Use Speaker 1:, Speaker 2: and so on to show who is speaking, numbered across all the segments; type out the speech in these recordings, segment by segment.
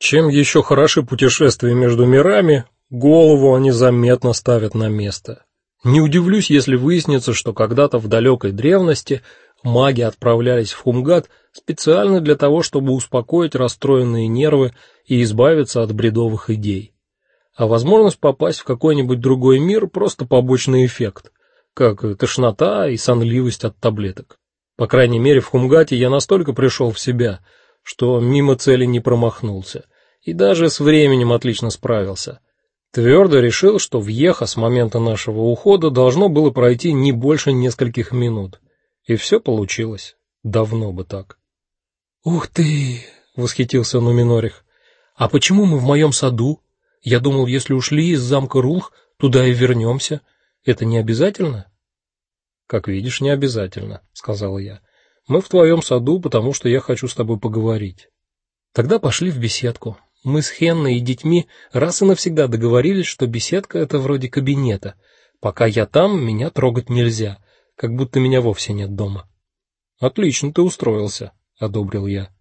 Speaker 1: Чем еще хороши путешествия между мирами, голову они заметно ставят на место. Не удивлюсь, если выяснится, что когда-то в далекой древности маги отправлялись в Хумгат специально для того, чтобы успокоить расстроенные нервы и избавиться от бредовых идей. А возможность попасть в какой-нибудь другой мир просто побочный эффект, как тошнота и сонливость от таблеток. По крайней мере, в Хумгате я настолько пришел в себя, что мимо цели не промахнулся и даже с временем отлично справился. Твердо решил, что в Еха с момента нашего ухода должно было пройти не больше нескольких минут. И все получилось. Давно бы так. Ух ты, восхитился Нуминорих. А почему мы в моем саду? Я думал, если ушли из замка Рулх, туда и вернемся. Это не обязательно? Как видишь, не обязательно, сказал я. Мы в твоем саду, потому что я хочу с тобой поговорить. Тогда пошли в беседку. Мы с Хенной и детьми раз и навсегда договорились, что беседка это вроде кабинета. Пока я там, меня трогать нельзя, как будто меня вовсе нет дома. Отлично ты устроился, одобрил я.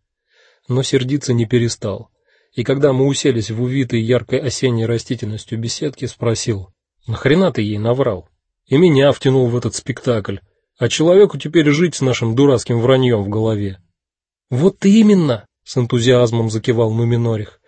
Speaker 1: Но сердиться не перестал. И когда мы уселись в увитой яркой осенней растительностью беседке, спросил: "Нахрена ты ей наврал? И меня втянул в этот спектакль, а человеку теперь жить с нашим дурацким враньем в голове?" "Вот именно", с энтузиазмом закивал Нуминорих.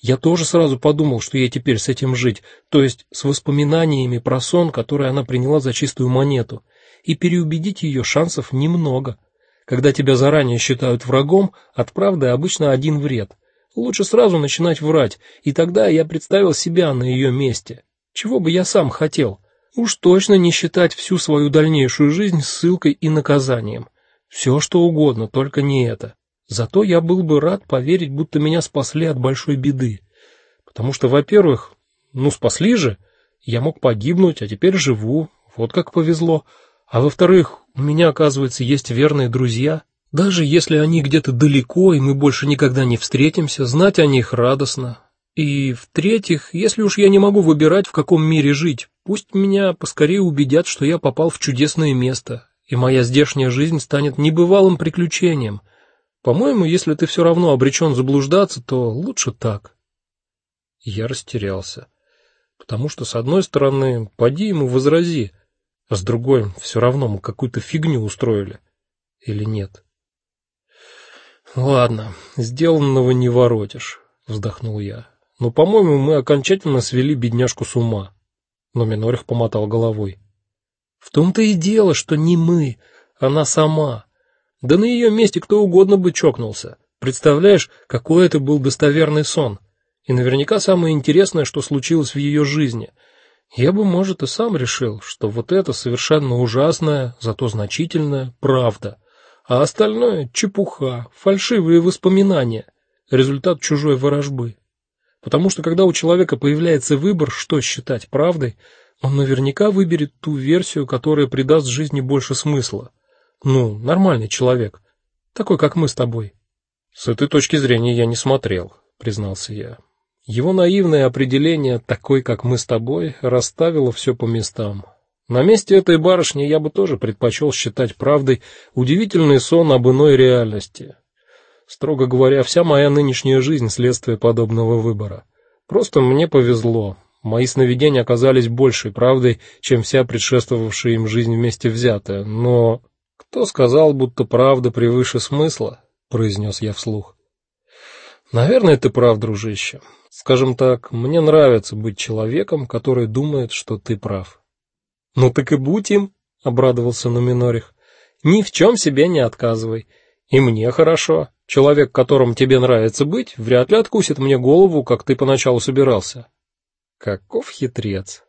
Speaker 1: Я тоже сразу подумал, что ей теперь с этим жить, то есть с воспоминаниями про сон, который она приняла за чистую монету, и переубедить ее шансов немного. Когда тебя заранее считают врагом, от правды обычно один вред. Лучше сразу начинать врать, и тогда я представил себя на ее месте. Чего бы я сам хотел? Уж точно не считать всю свою дальнейшую жизнь ссылкой и наказанием. Все что угодно, только не это. Зато я был бы рад поверить, будто меня спасли от большой беды. Потому что, во-первых, ну спасли же, я мог погибнуть, а теперь живу. Вот как повезло. А во-вторых, у меня, оказывается, есть верные друзья. Даже если они где-то далеко, и мы больше никогда не встретимся, знать о них радостно. И в-третьих, если уж я не могу выбирать, в каком мире жить, пусть меня поскорее убедят, что я попал в чудесное место, и моя здешняя жизнь станет небывалым приключением, по-моему, если ты все равно обречен заблуждаться, то лучше так. Я растерялся, потому что с одной стороны, поди ему возрази, а с другой, все равно мы какую-то фигню устроили. Или нет? Ладно, сделанного не воротишь, вздохнул я. Но, по-моему, мы окончательно свели бедняжку с ума. Но Минорих помотал головой. В том-то и дело, что не мы, она сама. Да на ее месте кто угодно бы чокнулся. Представляешь, какой это был достоверный сон. И наверняка самое интересное, что случилось в ее жизни. Я бы, может, и сам решил, что вот это совершенно ужасная, зато значительная правда, а остальное чепуха, фальшивые воспоминания, результат чужой ворожбы. Потому что когда у человека появляется выбор, что считать правдой, он наверняка выберет ту версию, которая придаст жизни больше смысла. Ну, нормальный человек, такой как мы с тобой. С этой точки зрения я не смотрел, признался я. Его наивное определение такой, как мы с тобой, расставило все по местам. На месте этой барышни я бы тоже предпочел считать правдой удивительный сон об иной реальности. Строго говоря, вся моя нынешняя жизнь следствие подобного выбора. Просто мне повезло. Мои сновидения оказались большей правдой, чем вся предшествовавшая им жизнь вместе взятая, но кто сказал, будто правда превыше смысла, произнес я вслух. Наверное, ты прав, дружище. Скажем так, мне нравится быть человеком, который думает, что ты прав. Ну так и будь им, обрадовался Нуминорих. Ни в чем себе не отказывай. И мне хорошо. Человек, которым тебе нравится быть, вряд ли откусит мне голову, как ты поначалу собирался. Каков хитрец.